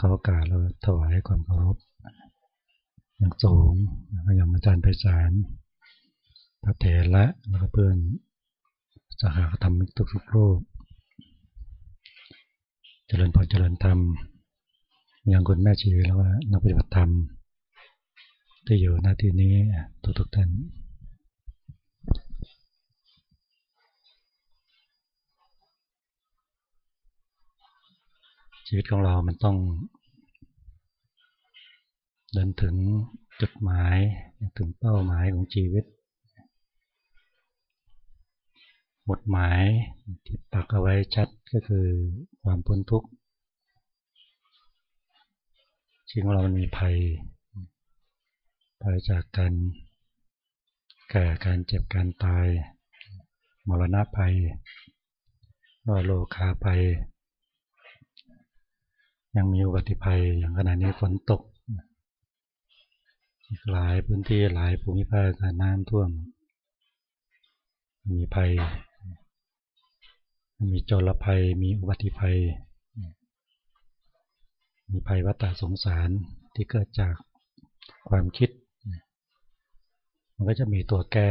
ก็โอกาสเราถวายความเคารพอย่างสูงอย่างอาจารย์ไพศาลพระเถระแล้วก็เพื่อนสหธรรมิกทุกๆรูป เจริญพรเจริญธรรม อย่างคุณแม่ชีแล้วว่านักปฏิบัติธรรม ที่อยู่หน้าที่นี้ทุกๆท่าน ชีวิตของเรามันต้อง เดินถึงจุดหมายถึงเป้าหมายของชีวิตหมดหมายที่ปักเอาไว้ชัดก็คือความพ้นทุกข์ชีวิตของเรามันมีภัยภัยจากการแก่การเจ็บการตาย มรณะภัยโลคาภัย ยังมีอุบัติภัยอย่างขณะนี้ฝนตกหลายพื้นที่หลายภูมิภาคน้ำท่วม มีภัย มีโจรภัย มีอุบัติภัย มีภัยวัฏสงสารที่เกิดจากความคิด มันก็จะมีตัวแก้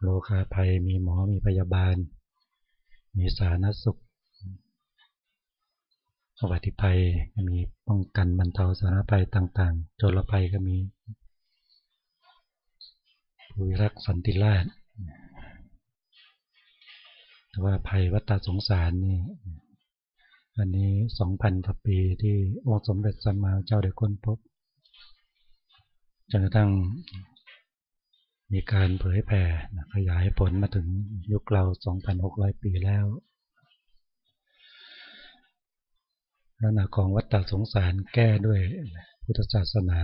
โลคาภัย มีหมอ มีพยาบาล มีสาธารณสุข อวัติภัยก็มีป้องกันบรรเทาสาธารณภัยต่างๆ โจรภัยก็มีภูรักสันติราชแต่ว่าภัยวัฏสงสารนี่อันนี้สองพันกว่าปีที่องค์สมเด็จสัมมาเจ้าได้ค้นพบจนกระทั่งมีการเผยแผ่ขยายผลมาถึงยุคเรา 2,600 ปีแล้ว ลักษณะของวัฏฏสงสารแก้ด้วยพุทธศาสนา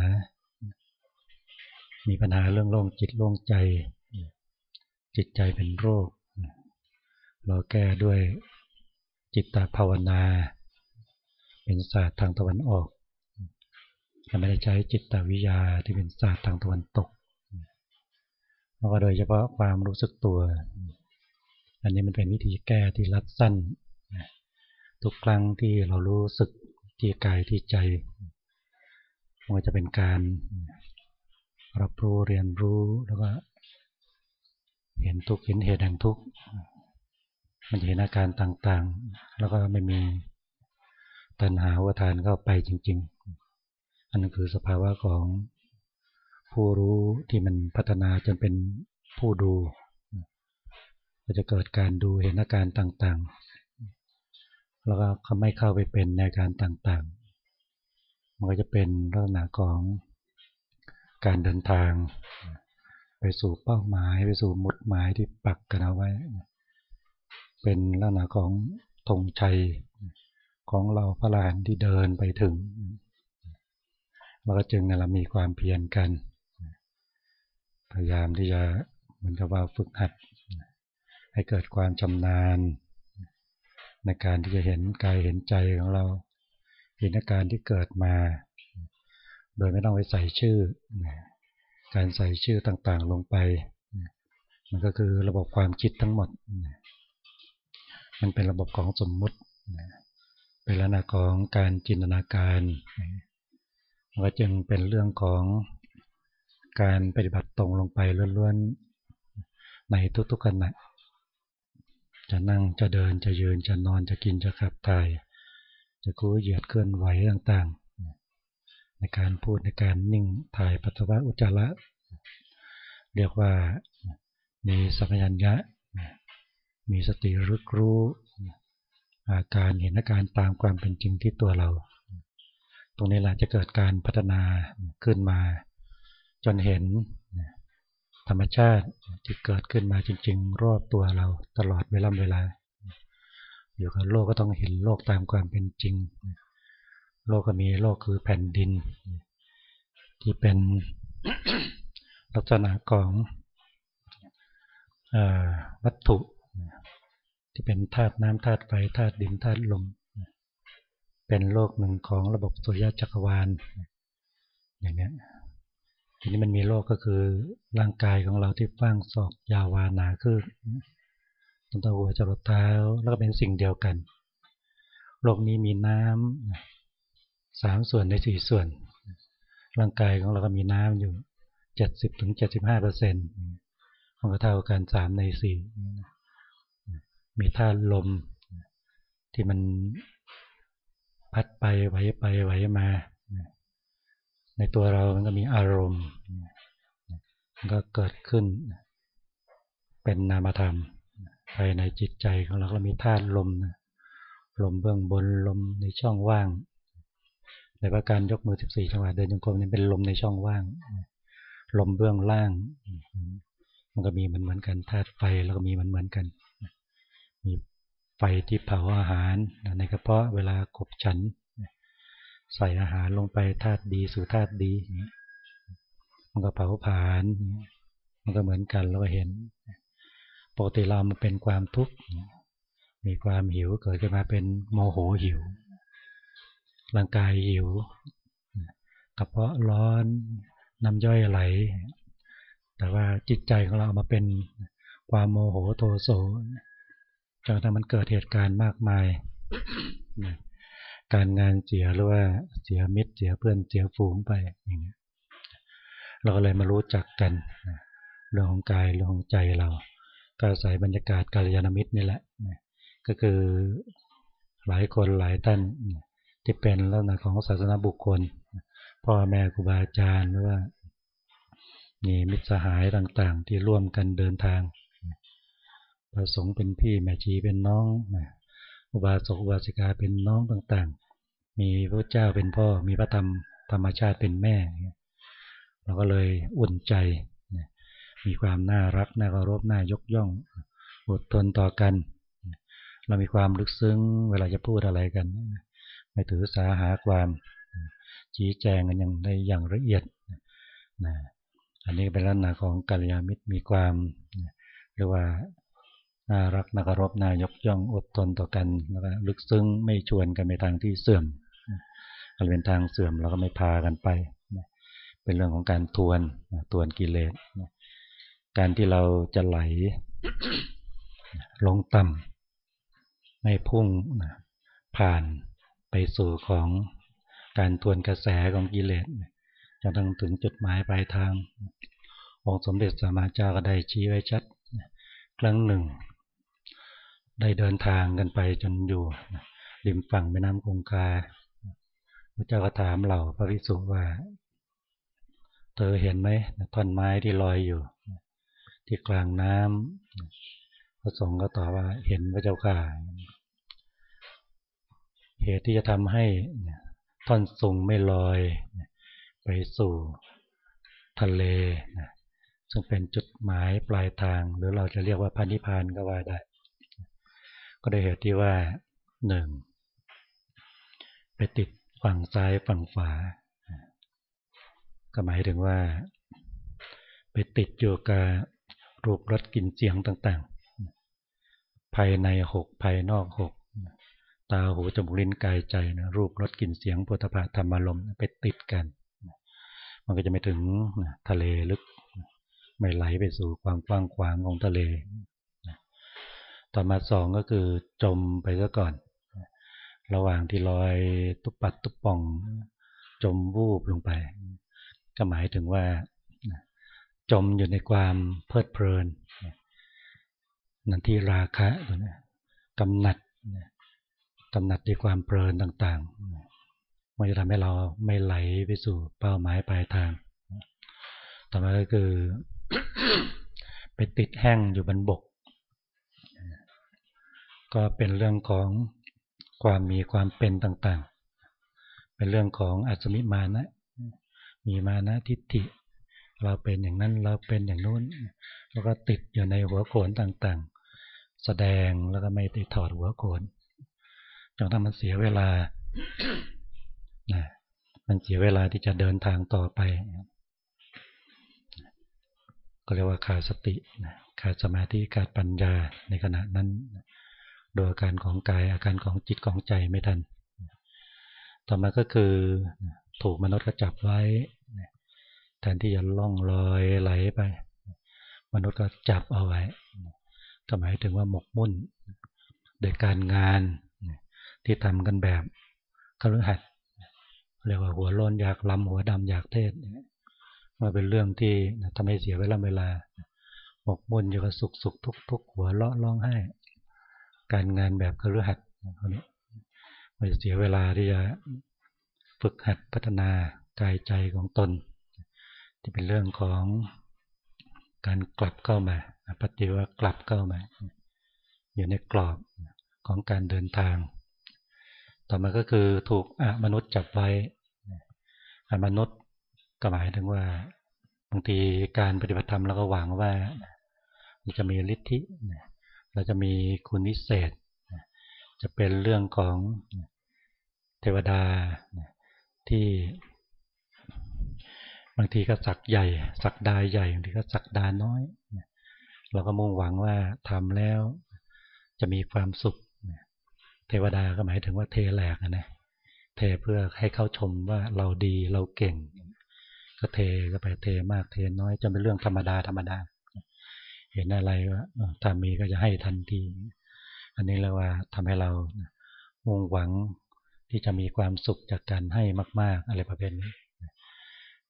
มีปัญหาเรื่องโล่งจิตโล่งใจ จิตใจเป็นโรค เราแก้ด้วยจิตตภาวนา เป็นศาสตร์ทางตะวันออกเราไม่ได้ใช้จิตตวิยาที่เป็นศาสตร์ทางตะวันตกแล้วก็โดยเฉพาะความรู้สึกตัว อันนี้มันเป็นวิธีแก้ที่รัดสั้น ทุกครั้งที่เรารู้สึกที่กายที่ใจมันจะเป็นการรับรู้เรียนรู้แล้วก็เห็นทุกเห็นเหตุแห่งทุกมันจะเห็นอาการต่างๆ แล้วก็ไม่มีตัณหาวทานเข้าไปจริง ๆ อันนั้นคือสภาวะของผู้รู้ที่มันพัฒนาจนเป็นผู้ดูก็จะเกิดการดูเห็นอาการต่างๆ แล้วก็เขาไม่เข้าไปเป็นในการต่างๆ มันก็จะเป็นลักษณะของการเดินทาง ไปสู่เป้าหมายไปสู่มุดหมายที่ปักกันเอาไว้ เป็นลักษณะของธงชัยของเราพระลานที่เดินไปถึงเราก็จึงเรามีความเพียรกัน พยายามที่จะเหมือนกับว่าฝึกหัด ให้เกิดความชำนาญ ในการที่จะเห็นกายเห็นใจของเรา เห็นอาการที่เกิดมา โดยไม่ต้องไปใส่ชื่อ การใส่ชื่อต่างๆลงไป มันก็คือระบบความคิดทั้งหมด มันเป็นระบบของสมมุติเป็นลักษณะของการจินตนาการมันก็จึงเป็นเรื่องของการปฏิบัติตรงลงไปล้วนๆในทุกๆขณะ จะนั่งจะเดินจะยืนจะนอนจะกินจะขับถ่าย จะกู้เหยียดเคลื่อนไหวต่างๆ ในการพูดในการนิ่งถ่ายปัสสาวะอุจจาระเรียกว่ามีสัมผัญญะ มีสติรึกรู้อาการเห็นอาการตามความเป็นจริงที่ตัวเรา ตรงนี้แหละจะเกิดการพัฒนาขึ้นมา จนเห็น ธรรมชาติที่เกิดขึ้นมาจริง ๆ รอบตัวเราตลอดเวลาเวลา อยู่กับโลกก็ต้องเห็นโลกตามความเป็นจริง โลกก็มีโลกคือแผ่นดิน ที่เป็นลักษณะของวัตถุที่เป็นธาตุน้ำธาตุไฟธาตุดินธาตุลมเป็นโลกหนึ่งของระบบสุริยะจักรวาลอย่างนี้ ทีนี้มันมีโรคก็คือร่างกายของเราที่ฟังศอกยาววานาขึ้นตั้งแต่หัวจรดเท้าแล้วก็เป็นสิ่งเดียวกันโลกนี้มีน้ำสามส่วนในสี่ส่วน ร่างกายของเราก็มีน้ำอยู่เจ็ดสิบถึงเจ็ดสิบห้าเปอร์เซ็นต์มันก็เท่ากันสามในสี่มีธาตุลมที่มันพัดไปไหวไปไหวมา ในตัวเรามันก็มีอารมณ์มันก็เกิดขึ้น เป็นนามธรรมภายในจิตใจของเราก็มีธาตุลมลมเบื้องบนลมในช่องว่างในประการยกมือสิบสี่จังหวะเดินจงกรมนี่เป็นลมในช่องว่าง ลมเบื้องล่าง มันก็มีเหมือนเหมือนกันธาตุไฟแล้วก็มีเหมือนเหมือนกัน มีไฟที่เผาอาหารในกระเพาะเวลาขบฉัน ใส่อาหารลงไปธาตุดีสู่ธาตุดีมันก็เผาผลาญมันก็เหมือนกันเราก็เห็นปกติเรามันเป็นความทุกข์มีความหิวเกิดขึ้นมาเป็นโมโหหิว ร่างกายหิวกระเพาะร้อนน้ำย่อยไหล แต่ว่าจิตใจของเรามาเป็นความโมโหโทโสจนทำมันเกิดเหตุการณ์มากมาย การงานเสียหรือว่าเสียมิตรเสียเพื่อนเสียฝูงไปอย่างเงี้ยเราก็เลยมารู้จักกันเรื่องของกายเรื่องของใจเรา ก็อาศัยบรรยากาศกาลยานมิตรนี่แหละก็คือหลายคนหลายท่านที่เป็นลักษณะของศาสนาบุคคลพ่อแม่ครูบาอาจารย์หรือว่ามีมิตรสหายต่างๆ ที่ร่วมกันเดินทางประสงค์เป็นพี่แม่ชีเป็นน้อง อุบาสกอุบาสิกาเป็นน้องต่างๆ มีพระเจ้าเป็นพ่อ มีพระธรรมธรรมชาติเป็นแม่ เราก็เลยอุ่นใจ มีความน่ารัก น่าเคารพ น่ายกย่อง อดทนต่อกัน เรามีความลึกซึ้ง เวลาจะพูดอะไรกัน ไม่ถือสาหาความชี้แจงกันอย่างได้อย่างละเอียดนะอันนี้เป็นลักษณะของกัลยาณมิตรมีความเรียกว่า น่ารักน่าเคารพนายกย่องอดทนต่อกันแล้วก็ลึกซึ้งไม่ชวนกันไปทางที่เสื่อมถ้าเป็นทางเสื่อมเราก็ไม่พากันไป เป็นเรื่องของการทวนทวนกิเลสการที่เราจะไหลลงต่ำไม่พุ่งผ่านไปสู่ของการทวนกระแสของกิเลสจะต้องถึงจุดหมายปลายทางองค์สมเด็จสามาจาก็ได้ชี้ไว้ชัดครั้งหนึ่ง ได้เดินทางกันไปจนอยู่ริมฝั่งแม่น้ำคงคาพระเจ้าก็ถามเราพระภิกษุว่า เธอเห็นไหมท่อนไม้ที่ลอยอยู่ ที่กลางน้ำพระสงฆ์ก็ตอบว่าเห็นพระเจ้าข่าเหตุที่จะทำให้ท่อนสูงไม่ลอยไปสู่ทะเลซึ่งเป็นจุดหมายปลายทาง หรือเราจะเรียกว่าพันธิพานก็ว่าได้ ก็ได้เหตุที่ว่าหนึ่งไปติดฝั่งซ้ายฝั่งขวาก็หมายถึงว่า ไปติดอยู่กับรูปรสกลิ่นเสียงต่างๆ ภายในหกภายนอกหกตาหูจมูกลิ้นกายใจนะรูปรสกลิ่นเสียงปุถะพะธรรมารมไปติดกัน มันก็จะไม่ถึงทะเลลึก ไม่ไหลไปสู่ความกว้างขวางของทะเล ต่อมาสองก็คือจมไปซะก่อน ระหว่างที่ลอยตุปัดตุป่อง จมวูบลงไป ก็หมายถึงว่า จมอยู่ในความเพลิดเพลินนั่นที่ราคะตัวนี้กำหนัดกำหนัดในความเพลินต่างๆ มันจะทำให้เราไม่ไหลไปสู่เป้าหมายปลายทาง ต่อมาก็คือ ไปติดแห้งอยู่บนบก ก็เป็นเรื่องของความมีความเป็นต่างๆ เป็นเรื่องของอัศมิมานะ มีมานะทิฏฐิ เราเป็นอย่างนั้นเราเป็นอย่างนู้น แล้วก็ติดอยู่ในหัวโขนต่างๆ แสดงแล้วก็ไม่ติดถอดหัวโขนจนทำมันเสียเวลานะมันเสียเวลาที่จะเดินทางต่อไป ก็เรียกว่าขาดสติ ขาดสมาธิ ขาดปัญญาในขณะนั้น ดยอาการของกายอาการของจิตของใจไม่ทัน ต่อมาก็คือถูกมนุษย์กระจับไว้แทนที่จะล่องลอยไหลไป มนุษย์ก็จับเอาไว้ก็หมายถึงว่าหมกมุ่นโดยการงานที่ทำกันแบบคฤหัสถ์เรียกว่าหัวโลนอยากลำหัวดำอยากเทศมาเป็นเรื่องที่ทำให้เสียเวลาเวลาหมกมุ่นอยู่กับสุขสุขทุกทุกหัวเลาะร้องไห้ การงานแบบคฤหัสถ์เขานี้ไม่เสียเวลาที่จะฝึกหัดพัฒนากายใจของตน ที่เป็นเรื่องของการกลับเข้ามาปฏิวัติกลับเข้ามาอยู่ในกรอบของการเดินทาง ต่อมาก็คือถูกอมนุษย์จับไว้อมนุษย์ก็หมายถึงว่าบางทีการปฏิบัติธรรมเราก็หวังว่าจะมีฤทธิ์ เราจะมีคุณวิเศษ จะเป็นเรื่องของเทวดาที่บางทีก็สักใหญ่ สักดาใหญ่บางทีก็สักดาน้อยเราก็มุ่งหวังว่าทำแล้วจะมีความสุข เทวดาก็หมายถึงว่าเทแหลกนะเทเพื่อให้เขาชมว่าเราดีเราเก่ง ก็เทก็ไปเทมากเทน้อยจะเป็นเรื่องธรรมดาธรรมดา เห็นอะไรว่าถ้ามีก็จะให้ทันที อันนี้เราว่าทำให้เรามุ่งหวังที่จะมีความสุขจากการให้มาก ๆ อะไรประเภทนี้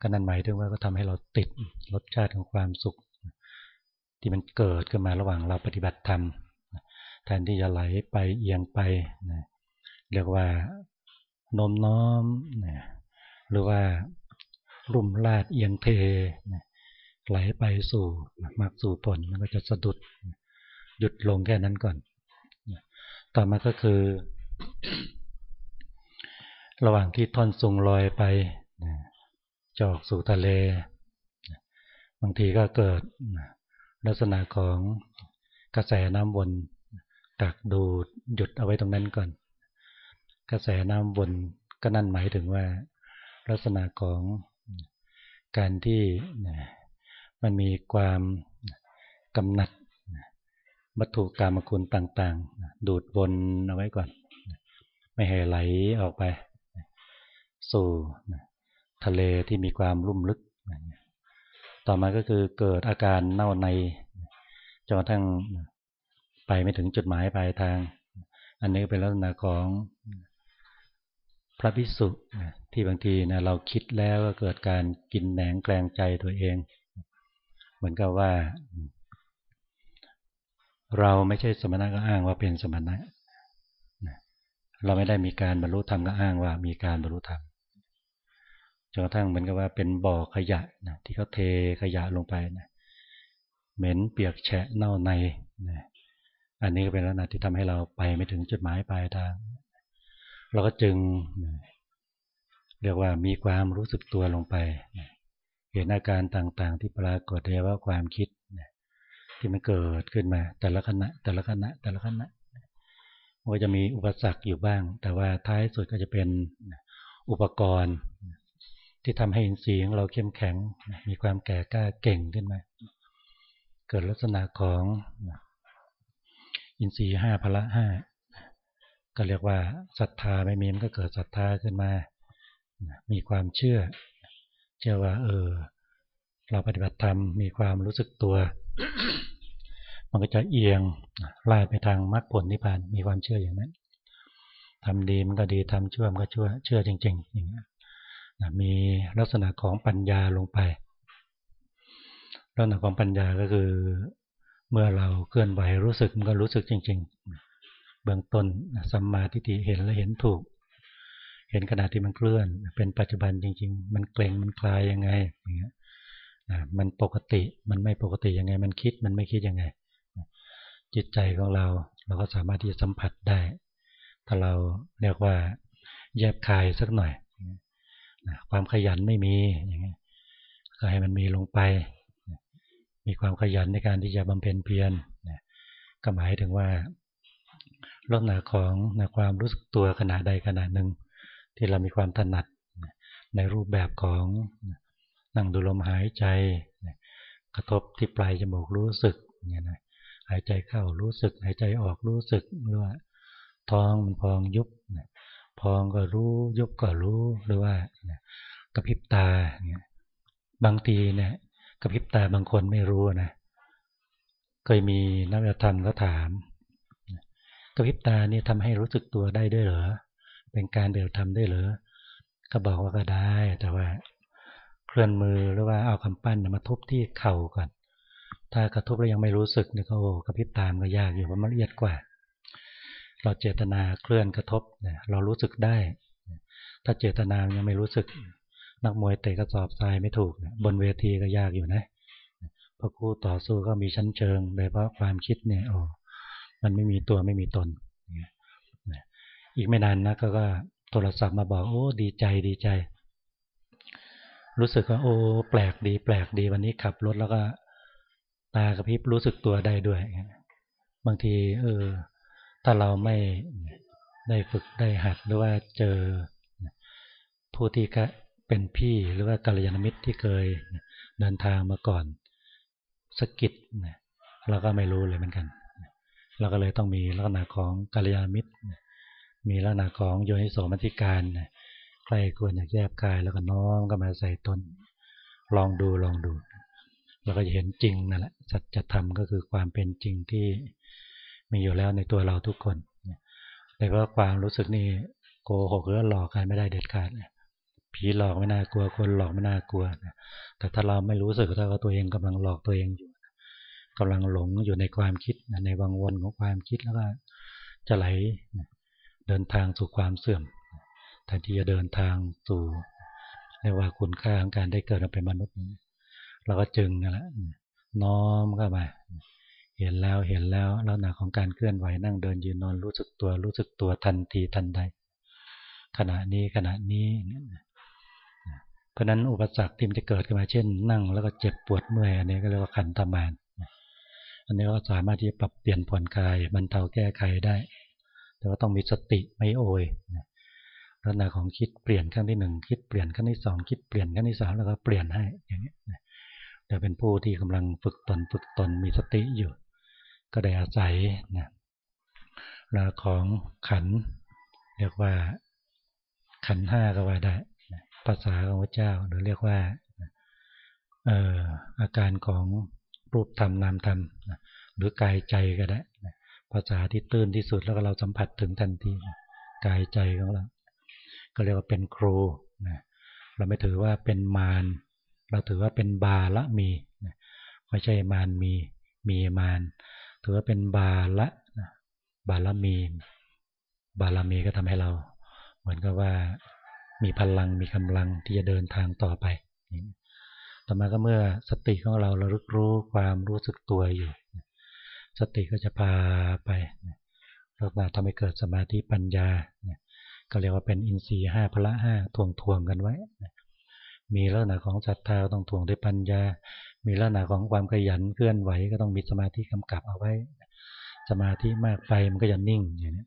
ก็นั่นหมายถึงว่าก็ทำให้เราติดรสชาติของความสุข ที่มันเกิดขึ้นมาระหว่างเราปฏิบัติธรรมแทนที่จะไหลไปเอียงไปนะเรียกว่าโน้มน้อมนะหรือว่ารุ่มลาดเอียงเทนะ ไหลไปสู่มากสู่ผลมันก็จะสะดุดหยุดลงแค่นั้นก่อน ต่อมาก็คือ ระหว่างที่ท่อนสูงลอยไปจอกสู่ทะเล บางทีก็เกิดลักษณะของกระแสน้ำวนตักดูดหยุดเอาไว้ตรงนั้นก่อน กระแสน้ำวนก็นั่นหมายถึงว่า ลักษณะของการที่ มันมีความกำหนัดวัตถุกรรมคุณต่างๆ ดูดวนเอาไว้ก่อน ไม่ให้ไหลออกไป สู่ทะเลที่มีความลุ่มลึก ต่อมาก็คือเกิดอาการเน่าในจนกระทั่งไปไม่ถึงจุดหมายปลายทาง อันนี้เป็นลักษณะของพระพิสุที่บางทีนะเราคิดแล้วก็เกิดการกินแหนงแกลงใจตัวเอง มือนกับว่า เราไม่ใช่สมณะก็อ้างว่าเป็นสมณะเราไม่ได้มีการบรรลุธรรมก็อ้างว่ามีการบรรลุธรรมจนกระทั่งเหมือนกับว่าเป็นบ่อขยะนะที่เขาเทขยะลงไปนะเหม็นเปียกแฉะเน่าในนะอันนี้ก็เป็นลักษณะที่ทำให้เราไปไม่ถึงจุดหมายปลายทาง เราก็จึง เรียกว่ามีความรู้สึกตัวลงไป เห็นอาการต่างๆ ที่ปรากฏเรียกว่าความคิดที่มันเกิดขึ้นมา แต่ละขณะแต่ละขณะแต่ละขณะมันก็จะมีอุปสรรคอยู่บ้าง แต่ว่าท้ายสุดก็จะเป็นอุปกรณ์ ที่ทำให้อินทรีย์ของเราเข้มแข็ง มีความแก่กล้าเก่งขึ้นมา เกิดลักษณะของอินทรีย์ห้าพละห้าก็เรียกว่าศรัทธาไม่มีมันก็เกิดศรัทธาขึ้นมา มีความเชื่อ เชื่อว่า เออ เราปฏิบัติธรรมมีความรู้สึกตัว มันก็จะเอียงลายไปทางมรรคผลนิพพานมีความเชื่ออย่างนั้นทำดีมันก็ดีทำชั่วมันก็ชั่วเชื่อจริง ๆ อย่างนี้มีลักษณะของปัญญาลงไป ลักษณะของปัญญาก็คือ เมื่อเราเคลื่อนไหวรู้สึกมันก็รู้สึกจริง ๆ เบื้องต้นสัมมาทิฏฐิเห็นและเห็นถูก เห็นขณะที่มันเคลื่อน เป็นปัจจุบันจริง ๆ มันเกร็งมันคลายยังไงอย่างเงี้ยมันปกติมันไม่ปกติยังไง มันคิดมันไม่คิดยังไง จิตใจของเราเราก็สามารถที่จะสัมผัสได้ ถ้าเราเรียกว่าแยบคายสักหน่อยความขยันไม่มีอย่างเงี้ยก็ให้มันมีลงไป มีความขยันในการที่จะบำเพ็ญเพียรก็หมายถึงว่าลักษณะของนะความรู้สึกตัวขณะใดขณะหนึ่ง ที่เรามีความถนัดในรูปแบบของนั่งดูลมหายใจ กระทบที่ปลายจมูกรู้สึกเนี่ยนะหายใจเข้ารู้สึก หายใจออกรู้สึกหรือว่าท้องมันพองยุบพองก็รู้ยุบก็รู้หรือว่ากระพริบตาเนี่ยบางทีเนี่ยกระพริบตาบางคนไม่รู้นะเคยมีนักธรรมก็ถามกระพริบตาเนี่ยทำให้รู้สึกตัวได้ด้วยเหรอ เป็นการเดือดทำได้หรือก็บอกว่าก็ได้ แต่ว่าเคลื่อนมือหรือว่าเอาคำปั้นมาทุบที่เข่าก่อน ถ้ากระทุบแล้วยังไม่รู้สึกนี่ก็โอ้กระพริบตามก็ยากอยู่เพราะมันละเอียดกว่า เราเจตนาเคลื่อนกระทบเนี่ยเรารู้สึกได้ ถ้าเจตนายังไม่รู้สึก นักมวยเตะกระสอบทรายไม่ถูก บนเวทีก็ยากอยู่นะเพราะคู่ต่อสู้ก็มีชั้นเชิงโดยเพราะความคิดเนี่ยโอ้มันไม่มีตัวไม่มีตน อีกไม่นานนะก็โทรศัพท์มาบอก โอ้ ดีใจดีใจ รู้สึกว่าโอ้ แปลกดี แปลกดีวันนี้ขับรถแล้วก็ ตากระพริบรู้สึกตัวได้ด้วย บางที เออ ถ้าเราไม่ได้ฝึกได้หัดหรือว่าเจอผู้ที่เป็นพี่หรือว่ากัลยาณมิตรที่เคยเดินทางมาก่อนสกิดเราก็ไม่รู้เลยเหมือนกัน เราก็เลยต้องมีลักษณะของกัลยาณมิตร มีลักษณะของโยนิโสมัติการใครควรอยากแยบกายแล้วก็น้อมก็มาใส่ตนลองดูลองดูเราก็จะเห็นจริงนั่นแหละสัจธรรมก็คือความเป็นจริงที่มีอยู่แล้วในตัวเราทุกคนแต่ว่าความรู้สึกนี่โกหกหรือหลอกกันไม่ได้เด็ดขาดผีหลอกไม่น่ากลัวคนหลอกไม่น่ากลัวแต่ถ้าเราไม่รู้สึกว่าตัวเองกำลังหลอกตัวเองอยู่กำลังหลงอยู่ในความคิดในวังวนของความคิดแล้วก็จะไหล เดินทางสู่ความเสื่อมแทนที่จะเดินทางสู่เรียกว่าคุณค่าของการได้เกิดมาเป็นมนุษย์เราก็จึงนั่นแหละน้อมเข้ามาเห็นแล้วเห็นแล้วล้วหนาของการเคลื่อนไหวนั่งเดินยืนนอนรู้สึกตัว รู้สึกตัวทันทีทันใด ขณะนี้ขณะนี้เพราะนั้นอุปสรรคที่มันจะเกิดขึ้นมาเช่น นั่งแล้วก็เจ็บปวดเมื่อยอันนี้ก็เรียกว่าขันธมานอันนี้ก็สามารถที่จะปรับเปลี่ยนผ่อนคลายบรรเทาแก้ไขได้ แต่ว่าต้องมีสติไม่โอยลักษณะของคิดเปลี่ยนขั้นที่หนึ่งคิดเปลี่ยนขั้นที่สองคิดเปลี่ยนขั้นที่สามแล้วก็เปลี่ยนให้อย่างนี้แต่เป็นผู้ที่กำลังฝึกตนฝึกตนมีสติอยู่ ก็ได้อาศัยนะลาของขัน เรียกว่าขันห้าก็ว่าได้ภาษาของพระเจ้าหรือเรียกว่าเอ่ออาการของรูปธรรมนามธรรมหรือกายใจก็ได้ ภาษาที่ตื้นที่สุดแล้วก็เราสัมผัสถึงทันทีกายใจของเราก็เรียกว่าเป็นครูเราไม่ถือว่าเป็นมารเราถือว่าเป็นบาละมีไม่ใช่มารมีมีมารถือว่าเป็นบาละบาละมี บาละมีก็ทำให้เรา เหมือนกับว่ามีพลังมีกำลังที่จะเดินทางต่อไปต่อมาก็เมื่อสติของเราเรารู้รู้ความรู้สึกตัวอยู่ สติก็จะพาไปแล้วมาทำให้เกิดสมาธิปัญญา ก็เรียกว่าเป็นอินทรีย์ห้าพละห้าทวงทวงกันไว้ มีลักษณะของศรัทธาต้องทวงด้วยปัญญา มีลักษณะของความขยันเคลื่อนไหวก็ต้องมีสมาธิกำกับเอาไว้ สมาธิมากไปมันก็จะนิ่งอย่างนี้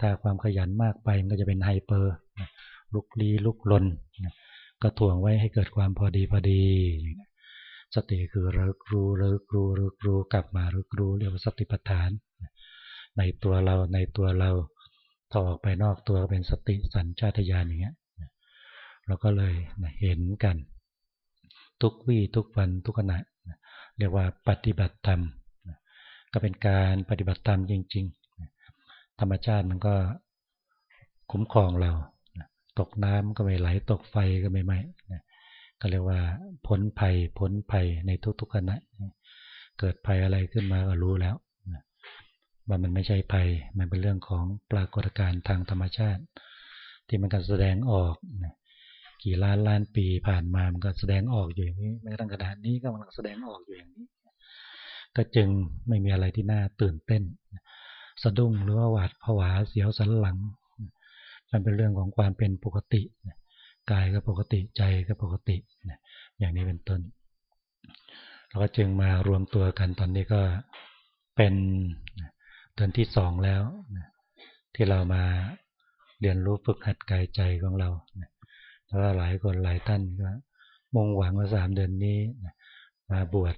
ถ้าความขยันมากไปมันก็จะเป็นไฮเปอร์ลุกลี้ลุกลนก็ถ่วงไว้ให้เกิดความพอดีพอดี สติคือระลึกรู้ระลึกรู้ระลึกรู้กลับมาระลึกรู้เรียกว่าสติปัฏฐาน ในตัวเราในตัวเราถ้าออกไปนอกตัวเป็นสติสัญชาตญาณอย่างเงี้ยเราก็เลยเห็นกัน ทุกวี่ทุกวันทุกขณะเรียกว่าปฏิบัติธรรมก็เป็นการปฏิบัติธรรมจริง ๆ ธรรมชาติมันก็คุ้มครองเราตกน้ำก็ไม่ไหลตกไฟก็ไม่ไหม้ ก็เรียกว่าพ้นภัยพ้นภัยในทุกๆขณะเกิดภัยอะไรขึ้นมาก็รู้แล้วว่ามันไม่ใช่ภัย มันเป็นเรื่องของปรากฏการณ์ทางธรรมชาติ ที่มันก็แสดงออกกี่ล้านล้านปีผ่านมามันก็แสดงออกอยู่อย่างนี้แม้กระทั่งขนาดนี้ก็มันแสดงออกอยู่อย่างนี้ ก็จึงไม่มีอะไรที่น่าตื่นเต้น สะดุ้งหรือว่าหวาดผวาเสียวสันหลังมันเป็นเรื่องของความเป็นปกติ กายก็ปกติใจก็ปกติอย่างนี้เป็นต้นเราก็จึงมารวมตัวกันตอนนี้ก็เป็นเดือนที่สองแล้วที่เรามาเรียนรู้ฝึกหัดกายใจของเราแล้วหลายคนหลายท่านก็มุ่งหวังว่าสามเดือนนี้มาบวช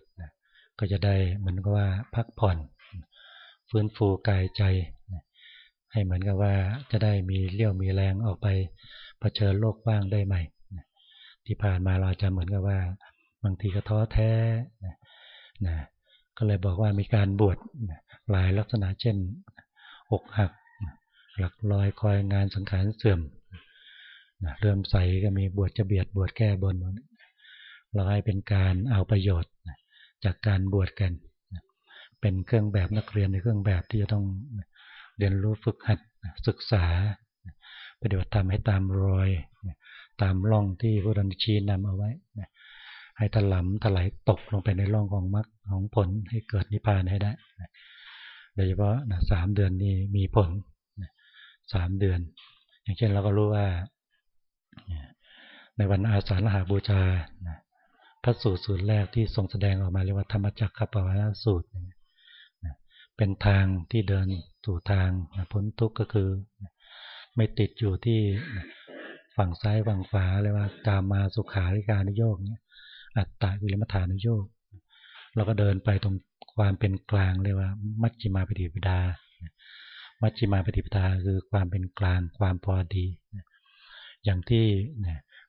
ก็จะได้เหมือนกับว่าพักผ่อนฟื้นฟูกายใจ ให้เหมือนกับว่าจะได้มีเลี้ยวมีแรงออกไป เผชิญโลกว่างได้ใหม่ที่ผ่านมาเราจะเหมือนกับว่า บางทีก็ท้อแท้นะก็เลยบอกว่ามีการบวชหลายลักษณะเช่นอกหัก หลักลอยคอยงานสังขารเสื่อมหรือดิมใสก็มีบวชจะเบียดบวชแก้บนเราให้เป็นการเอาประโยชน์จากการบวชกันเป็นเครื่องแบบนักเรียนในเครื่องแบบที่จะต้องเรียนรู้ฝึกหัดศึกษา ปฏิบัติธรรมให้ตามรอยตามร่องที่พระดันชีนำเอาไว้ให้ถลำถลายตกลงไปในร่องของมรรคของผลให้เกิดนิพพานให้ได้โดยเฉพาะสามเดือนนี้มีผลสามเดือน อย่างเช่นเราก็รู้ว่า ในวันอาสาฬหาบูชาพระสูตรสูตรแรกที่ทรงแสดงออกมาเรียกว่าธรรมจักรปวัตสูตรเป็นทางที่เดินสู่ทางพ้นทุกข์ก็คือ ไม่ติดอยู่ที่ฝั่งซ้ายฝั่งขวาเลยว่ากามาสุขาริการุโยกเนี่ยอัตตาวิริมฐานุโยกเราก็เดินไปตรงความเป็นกลางเรียว่า มัชฌิมาปฏิปทามัชฌิมาปฏิปทาคือความเป็นกลางความพอดี อย่างที่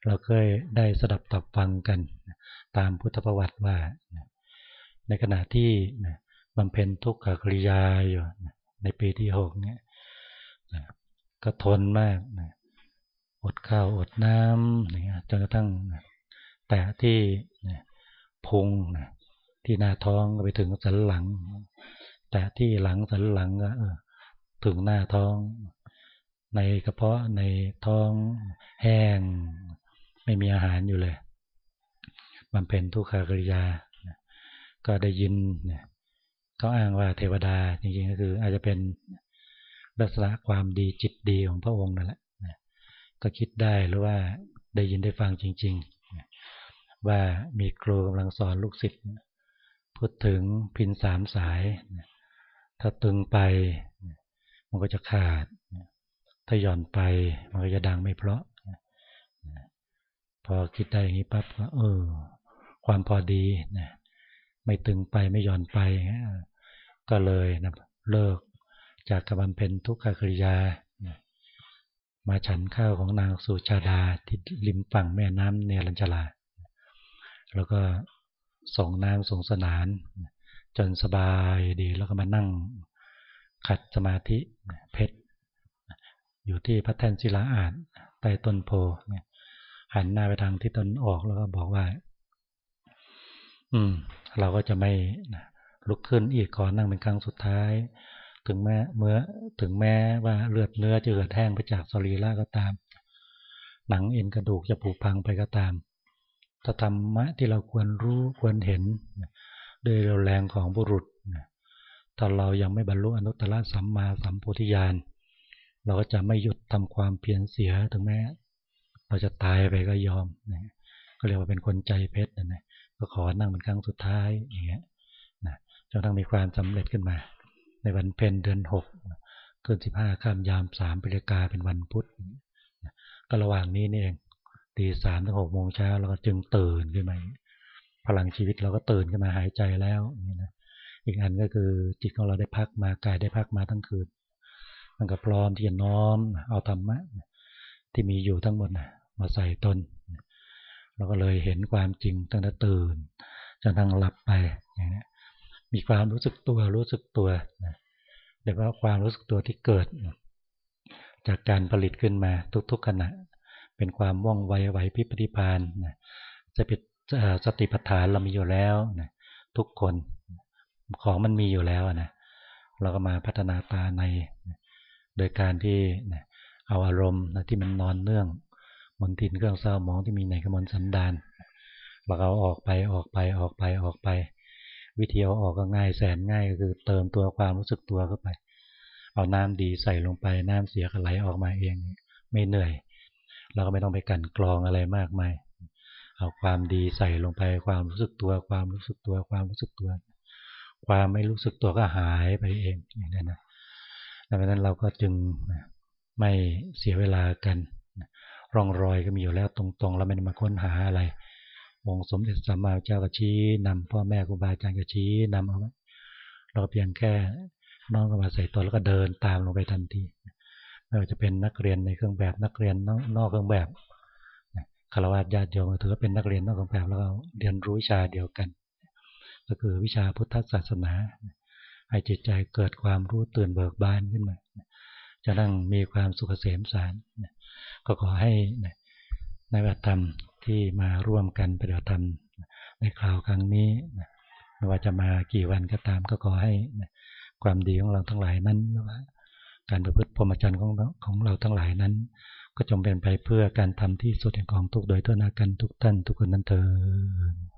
เราเคยได้สดับตับฟังกัน ตามพุทธประวัติว่า ในขณะที่บำเพ็ญทุกขกริยาอยู่ในปีที่หกเนี่ย ก็ทนมากอดข้าวอดน้ำจนกระทั่งแต่ที่พุงที่หน้าท้องไปถึงสันหลัง แต่ที่หลังสันหลังก็ถึงหน้าท้อง ในกระเพาะในท้องแห้ง ไม่มีอาหารอยู่เลยบำเพ็ญทุกขกริยา ก็ได้ยินเขาอ้างว่าเทวดาจริงๆก็คืออาจจะเป็น ลักษณะความดีจิตดีของพระองค์นั่นแหละก็คิดได้หรือว่าได้ยินได้ฟังจริง ๆ ว่ามีครูกำลังสอนลูกศิษย์พูดถึงพินสามสาย ถ้าตึงไปมันก็จะขาด ถ้าหย่อนไปมันก็จะดังไม่เพราะ พอคิดได้อย่างนี้ปั๊บก็เออ ความพอดีนะไม่ตึงไปไม่หย่อนไป ก็เลยนะเลิก จากกำบันเป็นทุกขคริยา มาฉันข้าวของนางสุชาดาที่ริมฝั่งแม่น้ำเนรัญชลา แล้วก็ส่งน้ำส่งสนาน จนสบายดีแล้วก็มานั่งขัดสมาธิเพชร อยู่ที่พระแท่นศิลาอาจใต้ต้นโพหันหน้าไปทางที่ตนออกแล้วก็บอกว่า อืม เราก็จะไม่ลุกขึ้นอีกขอนั่งเป็นครั้งสุดท้าย ถึงแม้เมื่อถึงแม้ว่าเลือดเนื้อจะเหือดแห้งไปจากสรีระก็ตาม หนังเอ็นกระดูกจะผุพังไปก็ตามถ้าธรรมะที่เราควรรู้ควรเห็นด้วยแรงของบุรุษถ้าเรายังไม่บรรลุอนุตตรสัมมาสัมโพธิญาณเราก็จะไม่หยุดทำความเพียรเสียถึงแม้เราจะตายไปก็ยอมนะก็เรียกว่าเป็นคนใจเพชรนะก็ขอนั่งเป็นครั้งสุดท้ายอย่างเงี้ยนะจนทั้งมีความสำเร็จขึ้นมา ในวันเพ็ญเดือนหกเกินสิบห้าข้ามยามสามปิกาเป็นวันพุธก็ระหว่างนี้นี่เองตีสามถึงหกโมงเช้าเราก็จึงตื่นขึ้นมาพลังชีวิตเราก็ตื่นขึ้นมาหายใจแล้วนี่นะอีกอันก็คือจิตของเราได้พักมากายได้พักมาทั้งคืน มันก็พร้อมที่จะน้อมเอาธรรมะที่มีอยู่ทั้งหมดมาใส่ตนเราก็เลยเห็นความจริงตั้งแต่ตื่นจนทั้งหลับไปอย่างนี้ มีความรู้สึกตัวรู้สึกตัวเดี๋ยวว่าความรู้สึกตัวที่เกิด จากการผลิตขึ้นมาทุกๆขณะ เป็นความว่องไวไหวพิปฏิพานนะจะเป็นสติปัฏฐานเรามีอยู่แล้วนะทุกคนของมันมีอยู่แล้วนะเราก็มาพัฒนาตาใน โดยการที่นะเอาอารมณ์นะที่มันนอนเนื่องมนทินเครื่องเศร้ามองที่มีในกระมวลสันดานเราเอาออกไปออกไปออกไปออกไป วิธีเอาออกก็ง่ายแสนง่ายก็คือเติมตัวความรู้สึกตัวเข้าไป เอาน้ำดีใส่ลงไปน้ำเสียก็ไหลออกมาเอง ไม่เหนื่อย เราก็ไม่ต้องไปกันกรองอะไรมากมายเอาความดีใส่ลงไปความรู้สึกตัวความรู้สึกตัวความรู้สึกตัว ความไม่รู้สึกตัวก็หายไปเองอย่างนั้นนะดังนั้นเราก็จึงไม่เสียเวลากัน ร่องรอยก็มีอยู่แล้วตรงๆเราไม่ได้มาค้นหาอะไร องค์สมเด็จสัมมาเจ้าก็ชี้นำพ่อแม่ครูบาอาจารย์ก็ชี้นำเอาไว้เราเพียงแค่น้องก็มาใส่ตัวแล้วก็เดินตามลงไปทันทีไม่ว่าจะเป็นนักเรียนในเครื่องแบบนักเรียนนอกเครื่องแบบคารวะญาติโยมถือว่าเป็นนักเรียนนอกเครื่องแบบแล้วเราเรียนรู้วิชาเดียวกัน ก็คือวิชาพุทธศาสนาให้จิตใจเกิดความรู้ตื่นเบิกบานขึ้นมาจะนั่งมีความสุขเสมสารก็ขอให้ในปฏิบัตธรรม ที่มาร่วมกันปฏิบัติธรรมในคราวครั้งนี้ไม่ว่าจะมากี่วันก็ตามก็ขอให้ความดีของเราทั้งหลายนั้นว่าการประพฤติพรหมจรรย์ของของเราทั้งหลายนั้น ก็จงเป็นไปเพื่อการทำที่สุดแห่งกองทุกโดยทั่วหน้ากันทุกท่านทุกคนนั้นเถิด